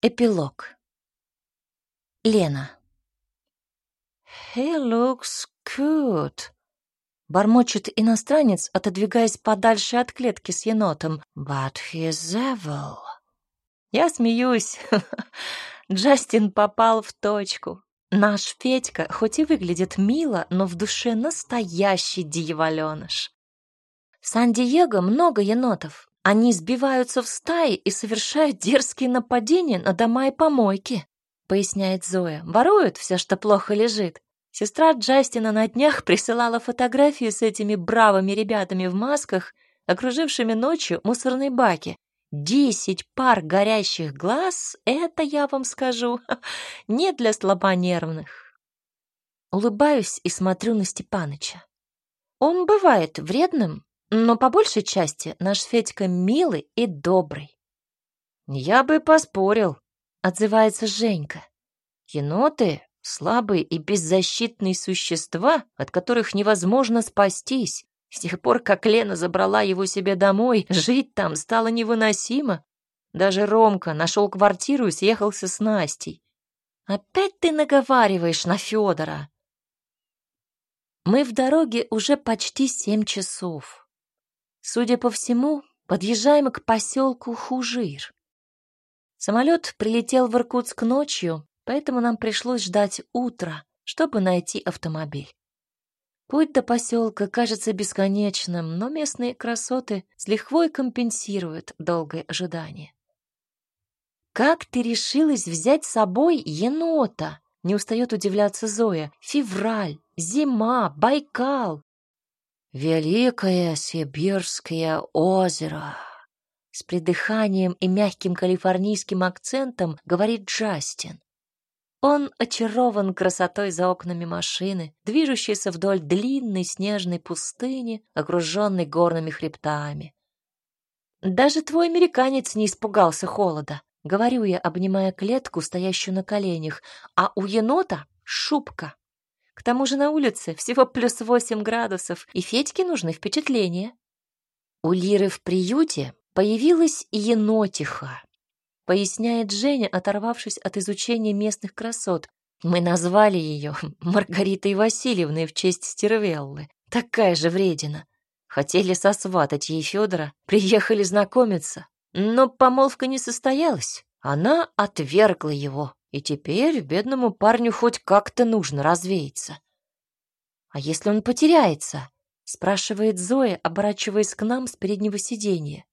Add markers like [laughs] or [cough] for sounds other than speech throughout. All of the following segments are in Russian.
Эпилог. Лена. «He looks cute», — бормочет иностранец, отодвигаясь подальше от клетки с енотом. «But he's evil». Я смеюсь. [laughs] Джастин попал в точку. Наш Федька хоть и выглядит мило, но в душе настоящий дьяволёныш. В Сан-Диего много енотов, они сбиваются в стаи и совершают дерзкие нападения на дома и помойки, поясняет Зоя. Воруют все, что плохо лежит. Сестра Джастина на днях присылала фотографии с этими бравыми ребятами в масках, окружившими ночью мусорные баки. Десять пар горящих глаз — это, я вам скажу, [laughs] не для слабонервных. Улыбаюсь и смотрю на Степаныча. Он бывает вредным, но по большей части наш Федька милый и добрый. «Я бы поспорил», — отзывается Женька. «Еноты — слабые и беззащитные существа, от которых невозможно спастись. С тех пор, как Лена забрала его себе домой, жить там стало невыносимо. Даже Ромка нашел квартиру и съехался с Настей. Опять ты наговариваешь на Федора. Мы в дороге уже почти семь часов. Судя по всему, подъезжаем к поселку Хужир. Самолет прилетел в Иркутск ночью, поэтому нам пришлось ждать утра, чтобы найти автомобиль. Путь до поселка кажется бесконечным, но местные красоты с лихвой компенсируют долгое ожидание. «Как ты решилась взять с собой енота?» — не устает удивляться Зоя. «Февраль, зима, Байкал. Великое Сибирское озеро. С придыханием и мягким калифорнийским акцентом говорит Джастин. Он очарован красотой за окнами машины, движущейся вдоль длинной снежной пустыни, окруженной горными хребтами. Даже твой американец не испугался холода, говорю я, обнимая клетку, стоящую на коленях, а у енота шубка. К тому же на улице всего плюс восемь градусов, и Федьке нужны впечатления. У Лиры в приюте появилась енотиха, поясняет Женя, оторвавшись от изучения местных красот. Мы назвали ее [laughs] Маргаритой Васильевной в честь Стервеллы. Такая же вредина. Хотели сосватать ей Федора, приехали знакомиться. Но помолвка не состоялась. Она отвергла его. И теперь бедному парню хоть как-то нужно развеяться. «А если он потеряется?» — спрашивает Зоя, оборачиваясь к нам с переднего сиденья.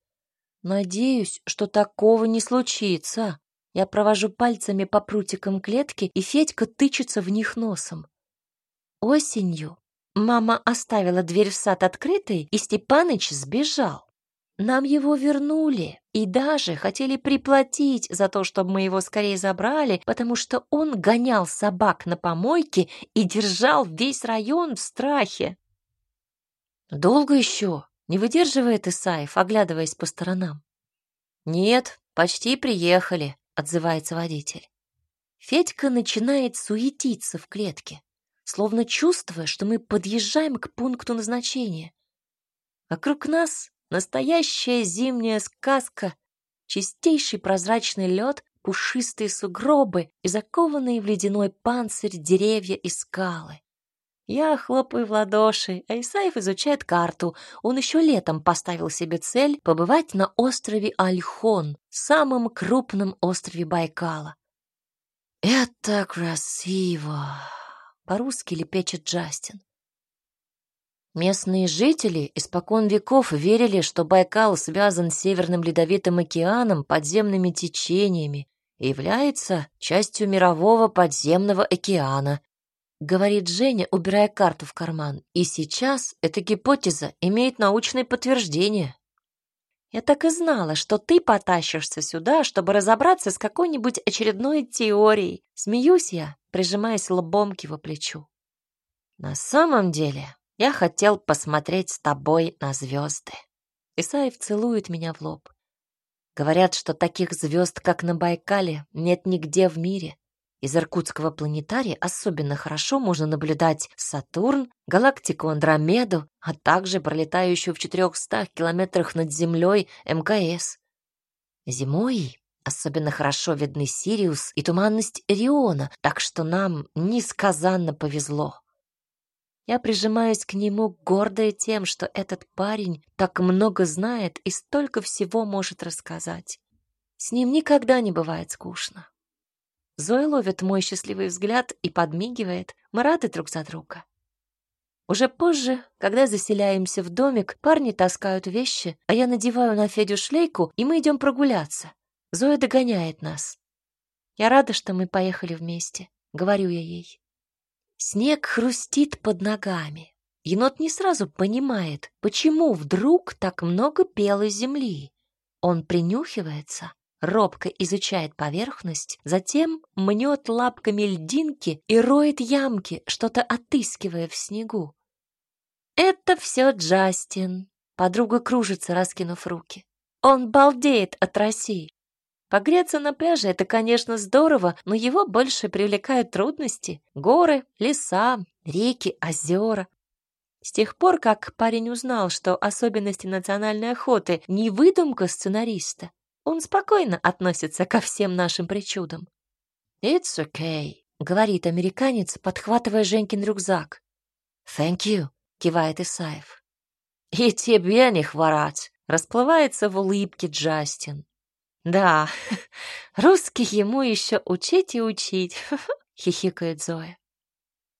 «Надеюсь, что такого не случится». Я провожу пальцами по прутикам клетки, и Федька тычется в них носом. Осенью мама оставила дверь в сад открытой, и Степаныч сбежал. Нам его вернули и даже хотели приплатить за то, чтобы мы его скорее забрали, потому что он гонял собак на помойке и держал весь район в страхе. Долго еще? Не выдерживает Исаев, оглядываясь по сторонам. Нет, почти приехали, отзывается водитель. Федька начинает суетиться в клетке, словно чувствуя, что мы подъезжаем к пункту назначения. Вокруг нас Настоящая зимняя сказка. Чистейший прозрачный лед, пушистые сугробы и закованные в ледяной панцирь деревья и скалы. Я хлопаю в ладоши, а Исаев изучает карту. Он еще летом поставил себе цель побывать на острове Альхон, самом крупном острове Байкала. «Это красиво!» — по-русски лепечет Джастин. Местные жители испокон веков верили, что Байкал связан с Северным Ледовитым океаном, подземными течениями и является частью мирового подземного океана, говорит Женя, убирая карту в карман. И сейчас эта гипотеза имеет научное подтверждение. Я так и знала, что ты потащишься сюда, чтобы разобраться с какой-нибудь очередной теорией. Смеюсь я, прижимаясь лбом к его плечу. На самом деле, я хотел посмотреть с тобой на звезды. Исаев целует меня в лоб. Говорят, что таких звезд, как на Байкале, нет нигде в мире. Из Иркутского планетария особенно хорошо можно наблюдать Сатурн, галактику Андромеду, а также пролетающую в 400 километрах над Землей МКС. Зимой Особенно хорошо видны Сириус и туманность Риона, так что нам несказанно повезло. Я прижимаюсь к нему, гордая тем, что этот парень так много знает и столько всего может рассказать. С ним никогда не бывает скучно. Зоя ловит мой счастливый взгляд и подмигивает. Мы рады друг за друга. Уже позже, когда заселяемся в домик, парни таскают вещи, а я надеваю на Федю шлейку, и мы идем прогуляться. Зоя догоняет нас. Я рада, что мы поехали вместе, говорю я ей. Снег хрустит под ногами. Енот не сразу понимает, почему вдруг так много белой земли. Он принюхивается, робко изучает поверхность, затем мнет лапками льдинки и роет ямки, что-то отыскивая в снегу. «Это все Джастин», — подруга кружится, раскинув руки. «Он балдеет от России. Погреться на пляже — это, конечно, здорово, но его больше привлекают трудности. Горы, леса, реки, озера. С тех пор, как парень узнал, что особенности национальной охоты — не выдумка сценариста, он спокойно относится ко всем нашим причудам. «It's okay», — говорит американец, подхватывая Женькин рюкзак. «Thank you», — кивает Исаев. «И тебе не хворать», — расплывается в улыбке Джастин. Да, [laughs] русский ему еще учить и учить, [laughs] хихикает Зоя.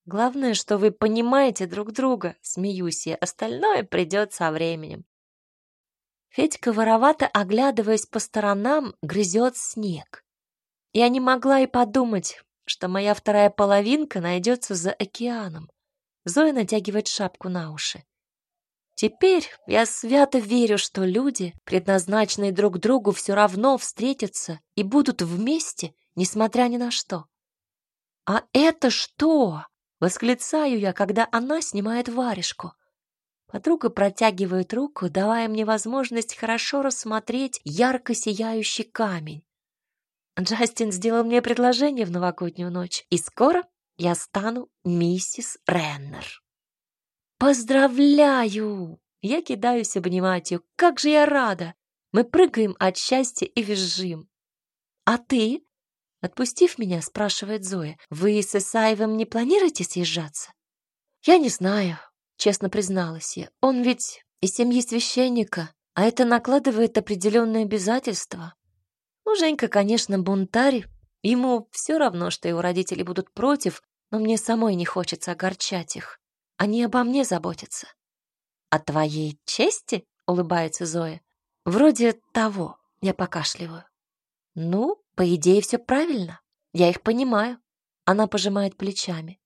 Главное, что вы понимаете друг друга, смеюсь я, остальное придет со временем. Федька воровато, оглядываясь по сторонам, грызет снег. Я не могла и подумать, что моя вторая половинка найдется за океаном. Зоя натягивает шапку на уши. Теперь я свято верю, что люди, предназначенные друг другу, все равно встретятся и будут вместе, несмотря ни на что. «А это что?» — восклицаю я, когда она снимает варежку. Подруга протягивает руку, давая мне возможность хорошо рассмотреть ярко сияющий камень. Джастин сделал мне предложение в новогоднюю ночь, и скоро я стану миссис Реннер. «Поздравляю!» Я кидаюсь обнимать ее. «Как же я рада!» Мы прыгаем от счастья и визжим. «А ты?» Отпустив меня, спрашивает Зоя. «Вы с Исаевым не планируете съезжаться?» «Я не знаю», — честно призналась я. «Он ведь из семьи священника, а это накладывает определенные обязательства. Ну, Женька, конечно, бунтарь. Ему все равно, что его родители будут против, но мне самой не хочется огорчать их. Они обо мне заботятся. О твоей чести? Улыбается Зоя. Вроде того, я покашливаю. Ну, по идее, все правильно. Я их понимаю. Она пожимает плечами.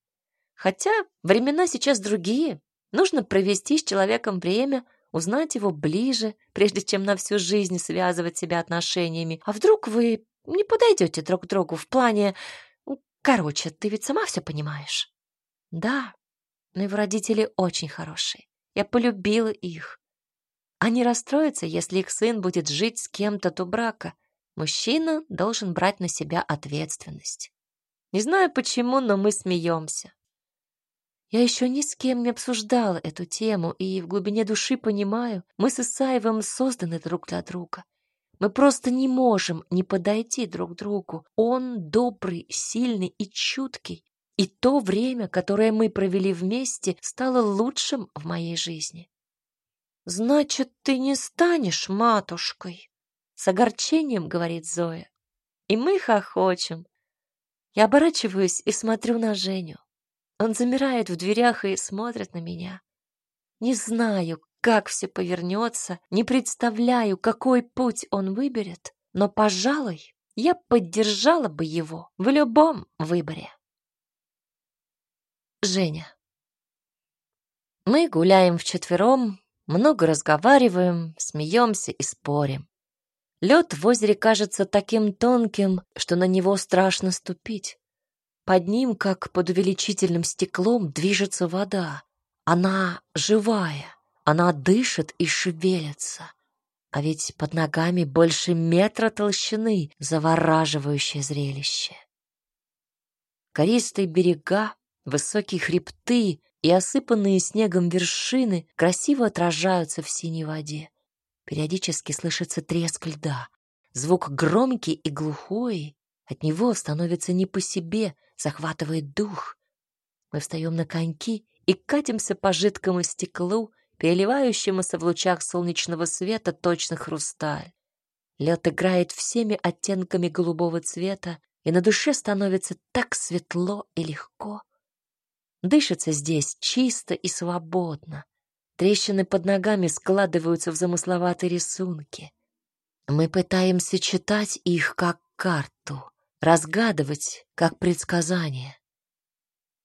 Хотя времена сейчас другие. Нужно провести с человеком время, узнать его ближе, прежде чем на всю жизнь связывать себя отношениями. А вдруг вы не подойдете друг к другу в плане... Короче, ты ведь сама все понимаешь. Да, но его родители очень хорошие. Я полюбила их. Они расстроятся, если их сын будет жить с кем-то до брака. Мужчина должен брать на себя ответственность. Не знаю почему, но мы смеемся. Я еще ни с кем не обсуждала эту тему, и в глубине души понимаю, мы с Исаевым созданы друг для друга. Мы просто не можем не подойти друг к другу. Он добрый, сильный и чуткий, и то время, которое мы провели вместе, стало лучшим в моей жизни. «Значит, ты не станешь матушкой?» С огорчением говорит Зоя. И мы хохочем. Я оборачиваюсь и смотрю на Женю. Он замирает в дверях и смотрит на меня. Не знаю, как все повернется, не представляю, какой путь он выберет, но, пожалуй, я поддержала бы его в любом выборе. Женя. Мы гуляем вчетвером, много разговариваем, смеемся и спорим. Лед в озере кажется таким тонким, что на него страшно ступить. Под ним, как под увеличительным стеклом, движется вода. Она живая, она дышит и шевелится. А ведь под ногами больше метра толщины завораживающее зрелище. Користые берега, Высокие хребты и осыпанные снегом вершины красиво отражаются в синей воде. Периодически слышится треск льда. Звук громкий и глухой. От него становится не по себе, захватывает дух. Мы встаем на коньки и катимся по жидкому стеклу, переливающемуся в лучах солнечного света точно хрусталь. Лед играет всеми оттенками голубого цвета, и на душе становится так светло и легко. Дышится здесь чисто и свободно. Трещины под ногами складываются в замысловатые рисунки. Мы пытаемся читать их как карту, разгадывать как предсказание.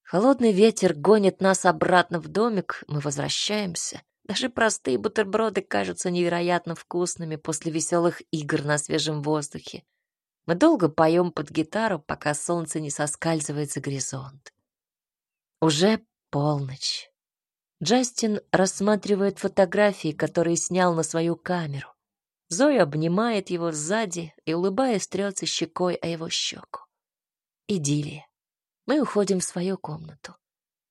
Холодный ветер гонит нас обратно в домик, мы возвращаемся. Даже простые бутерброды кажутся невероятно вкусными после веселых игр на свежем воздухе. Мы долго поем под гитару, пока солнце не соскальзывает за горизонт. Уже полночь. Джастин рассматривает фотографии, которые снял на свою камеру. Зоя обнимает его сзади и, улыбаясь, трется щекой о его щеку. Идиллия. Мы уходим в свою комнату.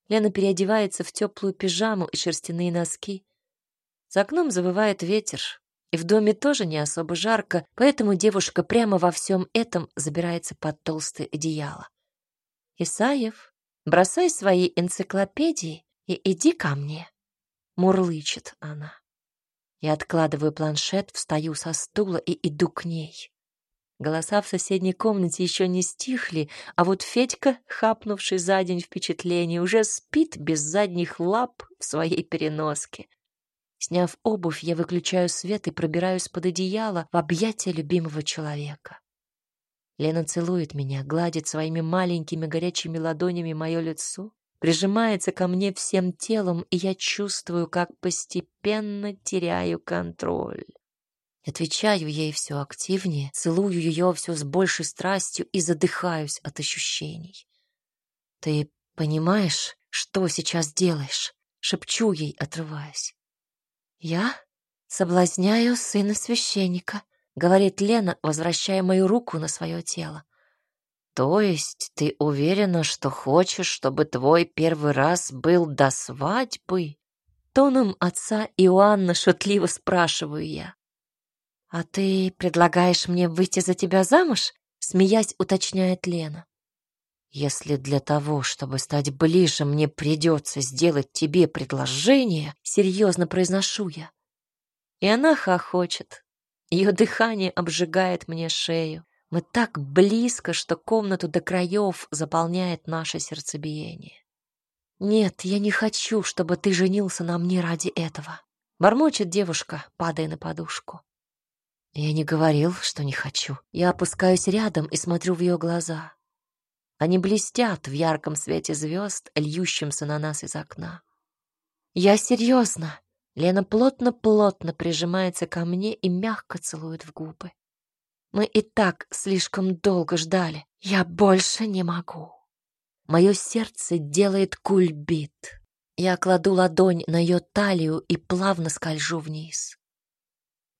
Лена переодевается в теплую пижаму и шерстяные носки. За окном завывает ветер, и в доме тоже не особо жарко, поэтому девушка прямо во всем этом забирается под толстое одеяло. «Исаев, бросай свои энциклопедии и иди ко мне», — мурлычет она. Я откладываю планшет, встаю со стула и иду к ней. Голоса в соседней комнате еще не стихли, а вот Федька, хапнувший за день впечатлений, уже спит без задних лап в своей переноске. Сняв обувь, я выключаю свет и пробираюсь под одеяло в объятия любимого человека. Лена целует меня, гладит своими маленькими горячими ладонями мое лицо, прижимается ко мне всем телом, и я чувствую, как постепенно теряю контроль. Отвечаю ей все активнее, целую ее все с большей страстью и задыхаюсь от ощущений. «Ты понимаешь, что сейчас делаешь?» — шепчу ей, отрываясь. «Я соблазняю сына священника», — говорит Лена, возвращая мою руку на свое тело. «То есть ты уверена, что хочешь, чтобы твой первый раз был до свадьбы?» Тоном отца Иоанна шутливо спрашиваю я. «А ты предлагаешь мне выйти за тебя замуж?» Смеясь, уточняет Лена. «Если для того, чтобы стать ближе, мне придется сделать тебе предложение, серьезно произношу я». И она хохочет. Ее дыхание обжигает мне шею. Мы так близко, что комнату до краев заполняет наше сердцебиение. «Нет, я не хочу, чтобы ты женился на мне ради этого», — бормочет девушка, падая на подушку. Я не говорил, что не хочу. Я опускаюсь рядом и смотрю в ее глаза. Они блестят в ярком свете звезд, льющемся на нас из окна. Я серьезно. Лена плотно-плотно прижимается ко мне и мягко целует в губы. Мы и так слишком долго ждали. Я больше не могу. Мое сердце делает кульбит. Я кладу ладонь на ее талию и плавно скольжу вниз.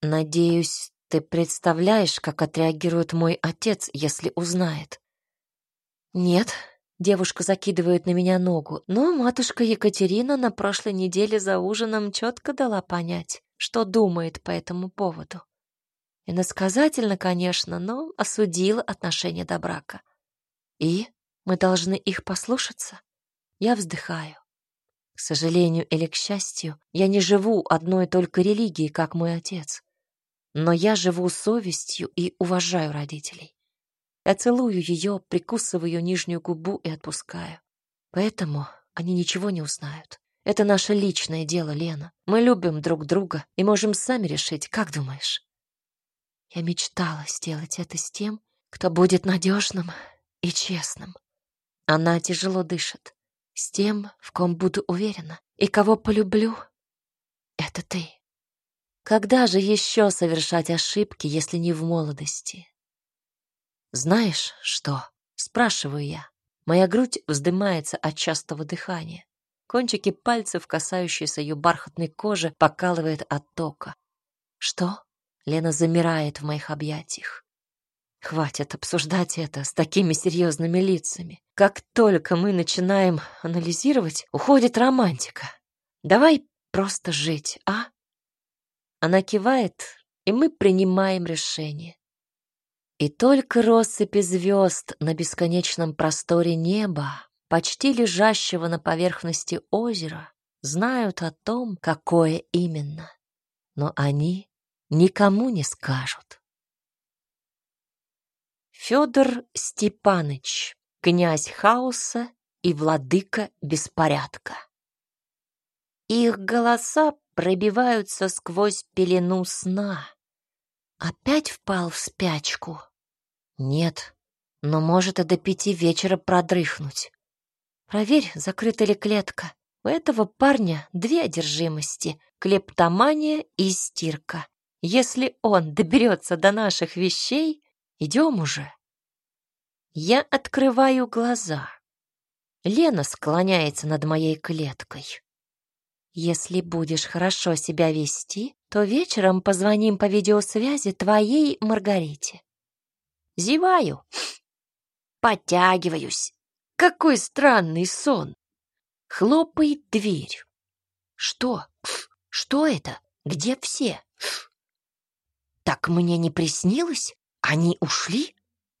Надеюсь, ты представляешь, как отреагирует мой отец, если узнает? Нет, девушка закидывает на меня ногу, но матушка Екатерина на прошлой неделе за ужином четко дала понять, что думает по этому поводу. Иносказательно, конечно, но осудила отношение до брака. И мы должны их послушаться? Я вздыхаю. К сожалению или к счастью, я не живу одной только религией, как мой отец. Но я живу совестью и уважаю родителей. Я целую ее, прикусываю нижнюю губу и отпускаю. Поэтому они ничего не узнают. Это наше личное дело, Лена. Мы любим друг друга и можем сами решить, как думаешь? Я мечтала сделать это с тем, кто будет надежным и честным. Она тяжело дышит. С тем, в ком буду уверена и кого полюблю, это ты. Когда же еще совершать ошибки, если не в молодости? Знаешь что? Спрашиваю я. Моя грудь вздымается от частого дыхания. Кончики пальцев, касающиеся ее бархатной кожи, покалывает от тока. Что? Лена замирает в моих объятиях. Хватит обсуждать это с такими серьезными лицами. Как только мы начинаем анализировать, уходит романтика. Давай просто жить, а? Она кивает, и мы принимаем решение. И только россыпи звезд на бесконечном просторе неба, почти лежащего на поверхности озера, знают о том, какое именно. Но они никому не скажут. Федор Степаныч, князь хаоса и владыка беспорядка. Их голоса пробиваются сквозь пелену сна. Опять впал в спячку? Нет, но может и до пяти вечера продрыхнуть. Проверь, закрыта ли клетка. У этого парня две одержимости — клептомания и стирка. Если он доберется до наших вещей, идем уже. Я открываю глаза. Лена склоняется над моей клеткой. Если будешь хорошо себя вести, то вечером позвоним по видеосвязи твоей Маргарите. Зеваю. Подтягиваюсь. Какой странный сон. Хлопает дверь. Что? Что это? Где все? Так мне не приснилось? Они ушли?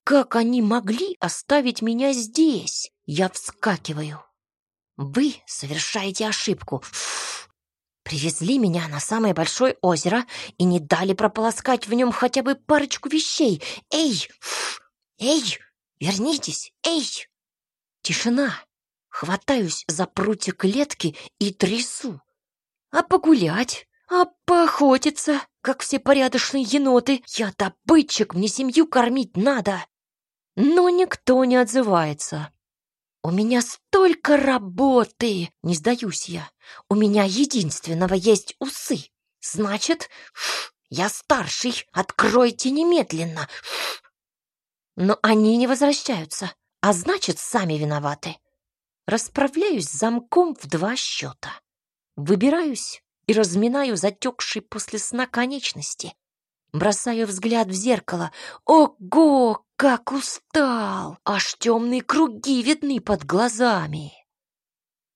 Как они могли оставить меня здесь? Я вскакиваю. Вы совершаете ошибку. Привезли меня на самое большое озеро и не дали прополоскать в нем хотя бы парочку вещей. Эй! Эй! Вернитесь! Эй! Тишина. Хватаюсь за прутья клетки и трясу. А погулять? А поохотиться, как все порядочные еноты? Я добытчик, мне семью кормить надо. Но никто не отзывается. «У меня столько работы!» — не сдаюсь я. «У меня единственного есть усы. Значит, я старший, откройте немедленно!» Но они не возвращаются, а значит, сами виноваты. Расправляюсь замком в два счета. Выбираюсь и разминаю затекшие после сна конечности. Бросаю взгляд в зеркало. Ого, как устал! Аж темные круги видны под глазами.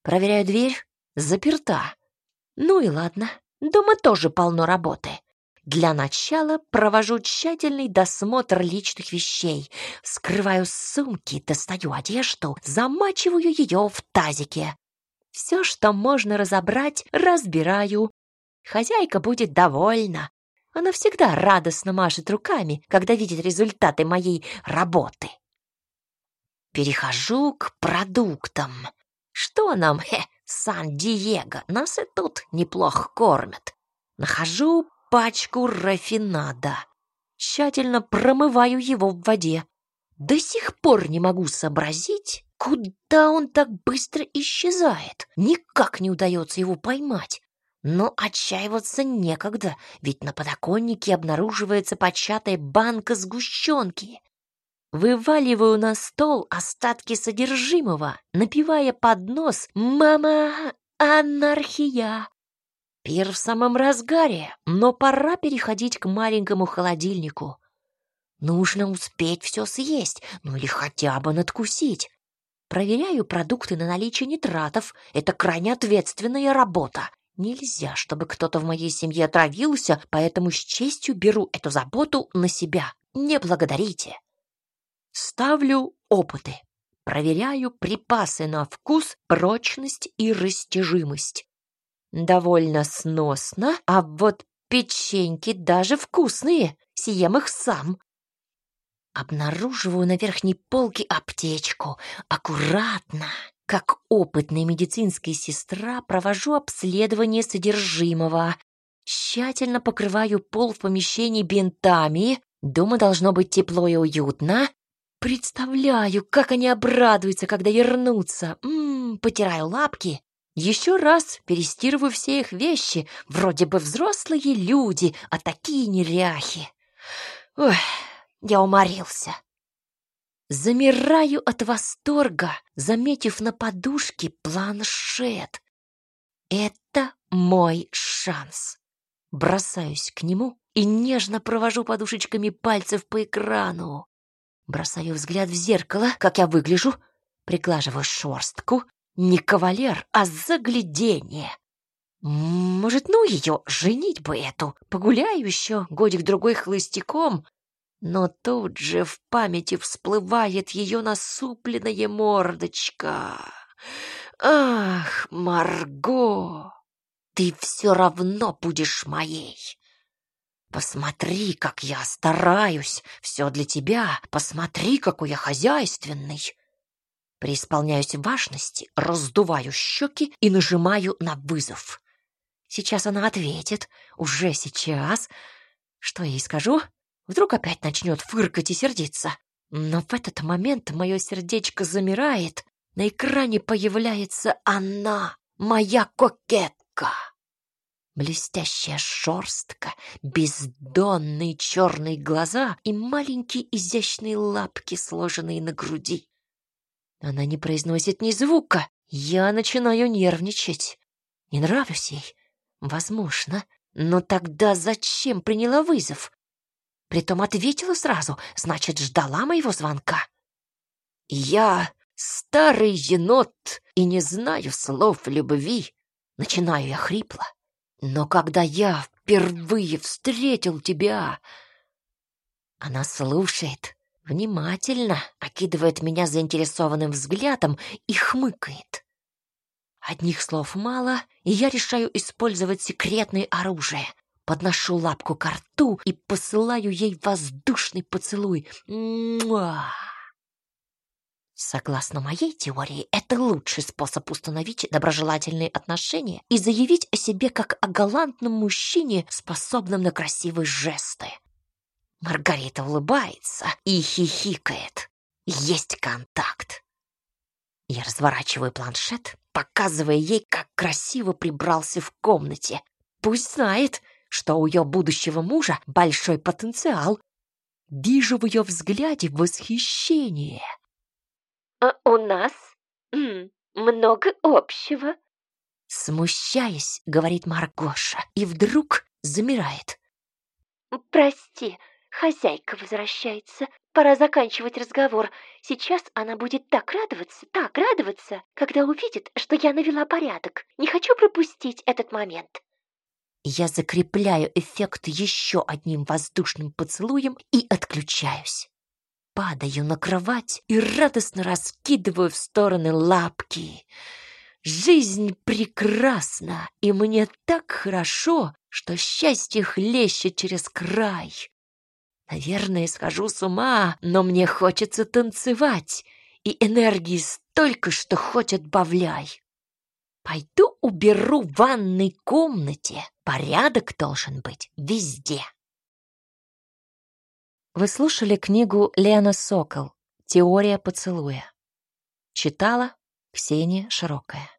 Проверяю дверь. Заперта. Ну и ладно. Дома тоже полно работы. Для начала провожу тщательный досмотр личных вещей. Скрываю сумки, достаю одежду, замачиваю ее в тазике. Все, что можно разобрать, разбираю. Хозяйка будет довольна. Она всегда радостно машет руками, когда видит результаты моей работы. Перехожу к продуктам. Что нам, хе, Сан-Диего, нас и тут неплохо кормят. Нахожу пачку рафинада. Тщательно промываю его в воде. До сих пор не могу сообразить, куда он так быстро исчезает. Никак не удается его поймать. Но отчаиваться некогда, ведь на подоконнике обнаруживается початая банка сгущенки. Вываливаю на стол остатки содержимого, напивая под нос «Мама, анархия!». Пир в самом разгаре, но пора переходить к маленькому холодильнику. Нужно успеть все съесть, ну или хотя бы надкусить. Проверяю продукты на наличие нитратов. Это крайне ответственная работа. Нельзя, чтобы кто-то в моей семье отравился, поэтому с честью беру эту заботу на себя. Не благодарите. Ставлю опыты. Проверяю припасы на вкус, прочность и растяжимость. Довольно сносно, а вот печеньки даже вкусные. Съем их сам. Обнаруживаю на верхней полке аптечку. Аккуратно, как опытная медицинская сестра провожу обследование содержимого. Тщательно покрываю пол в помещении бинтами. Дома должно быть тепло и уютно. Представляю, как они обрадуются, когда вернутся. Ммм, потираю лапки. Еще раз перестирываю все их вещи. Вроде бы взрослые люди, а такие неряхи. Ой, я уморился. Замираю от восторга, заметив на подушке планшет. Это мой шанс. Бросаюсь к нему и нежно провожу подушечками пальцев по экрану. Бросаю взгляд в зеркало, как я выгляжу, приглаживаю шорстку. Не кавалер, а загляденье. Может, ну ее, женить бы эту. Погуляю еще годик-другой холостяком, Но тут же в памяти всплывает ее насупленная мордочка. Ах, Марго, ты все равно будешь моей. Посмотри, как я стараюсь, все для тебя. Посмотри, какой я хозяйственный. Преисполняюсь важности, раздуваю щеки и нажимаю на вызов. Сейчас она ответит, уже сейчас. Что я ей скажу? Вдруг опять начнет фыркать и сердиться. Но в этот момент мое сердечко замирает. На экране появляется она, моя кокетка. Блестящая шерстка, бездонные черные глаза и маленькие изящные лапки, сложенные на груди. Она не произносит ни звука. Я начинаю нервничать. Не нравлюсь ей. Возможно. Но тогда зачем приняла вызов? Притом ответила сразу, значит, ждала моего звонка. Я старый енот и не знаю слов любви. Начинаю я хрипло. Но когда я впервые встретил тебя... Она слушает, внимательно окидывает меня заинтересованным взглядом и хмыкает. Одних слов мало, и я решаю использовать секретное оружие. Подношу лапку к рту и посылаю ей воздушный поцелуй. Муа! Согласно моей теории, это лучший способ установить доброжелательные отношения и заявить о себе как о галантном мужчине, способном на красивые жесты. Маргарита улыбается и хихикает. Есть контакт. Я разворачиваю планшет, показывая ей, как красиво прибрался в комнате. Пусть знает, что у ее будущего мужа большой потенциал. Вижу в ее взгляде восхищение. А у нас много общего. Смущаясь, говорит Маргоша, и вдруг замирает. Прости, хозяйка возвращается. Пора заканчивать разговор. Сейчас она будет так радоваться, так радоваться, когда увидит, что я навела порядок. Не хочу пропустить этот момент. Я закрепляю эффект еще одним воздушным поцелуем и отключаюсь падаю на кровать и радостно раскидываю в стороны лапки. Жизнь прекрасна, и мне так хорошо, что счастье хлещет через край. Наверное, схожу с ума, но мне хочется танцевать, и энергии столько, что хоть отбавляй. Пойду уберу в ванной комнате. Порядок должен быть везде. Вы слушали книгу Лена Сокол «Теория поцелуя». Читала Ксения Широкая.